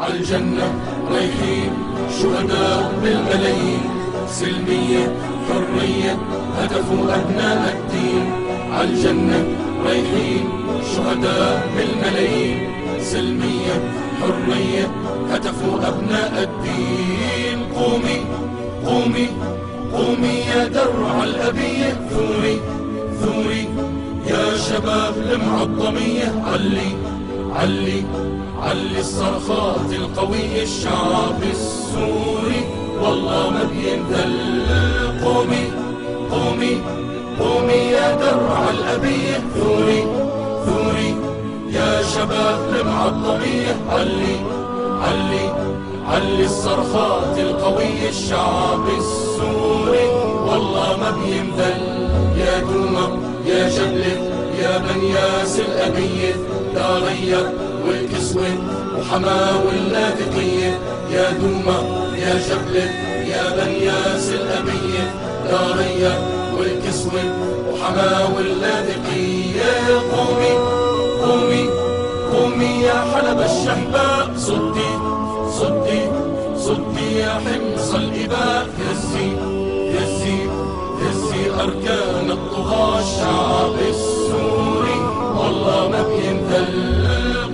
عالجنة رايحين شهداء بالملايين سلمية حرية هدف أبناء الدين. عالجنة رايحين شهداء بالملايين سلمية حرية هدف أبناء الدين. قومي قومي قومي يا درع الأبية. ثوري ثوري يا شباب المعظمية علي. علي علي الصرخات القوية الشعب السوري. والله ما بينذل قومي قومي قومي يا درع الأبية ثوري ثوري يا شباب المعظمية علي علي علي الصرخات القوية الشعب السوري. والله ما بينذل يا دوما يا جبلة يا بنياس الأبية غير والكسوة وحما واللاذقية يا دوما يا جبلة يا بنياس الأبية غير والكسوة وحما واللاذقية قومي قومي قومي يا حلب الشهباء صدي صدي صدي يا حمص الإباء. هزي هزي هزي أركان الطغاة. الشعب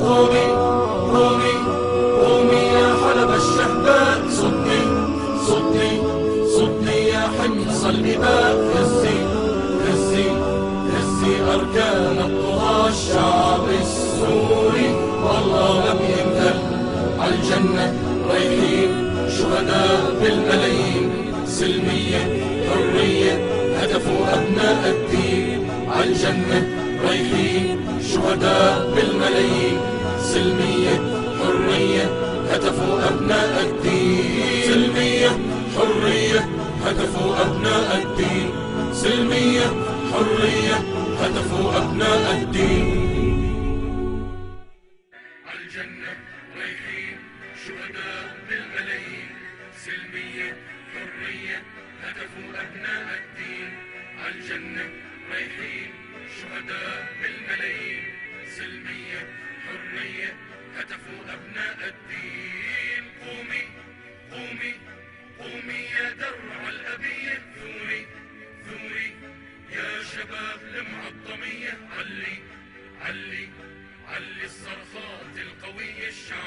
قومي قومي قومي يا حلب الشهباء. صدي صدي صدي يا حمص الإباء هزي هزي هزي أركان الطغاة. الشعب السوري والله ما بينذل عالجنة رايحين شهداء بالملايين سلمية حرية هدف أبناء الدين. عالجنة رايحين شهداء بالملايين. سلمية حرية هدف أبناء الدين. سلمية حرية هدف أبناء الدين. سلمية حرية هدف أبناء الدين. الجنة رايحين شهداء بالملايين. سلمية حرية هدف أبناء الدين. الجنة رايحين شهداء بالملايين. سلمية حرية هتفوا أبناء الدين. قومي قومي قومي يا درع الأبية. ثوري ثوري يا شباب المعظمية علي علي علي الصرخات القوية. الشعب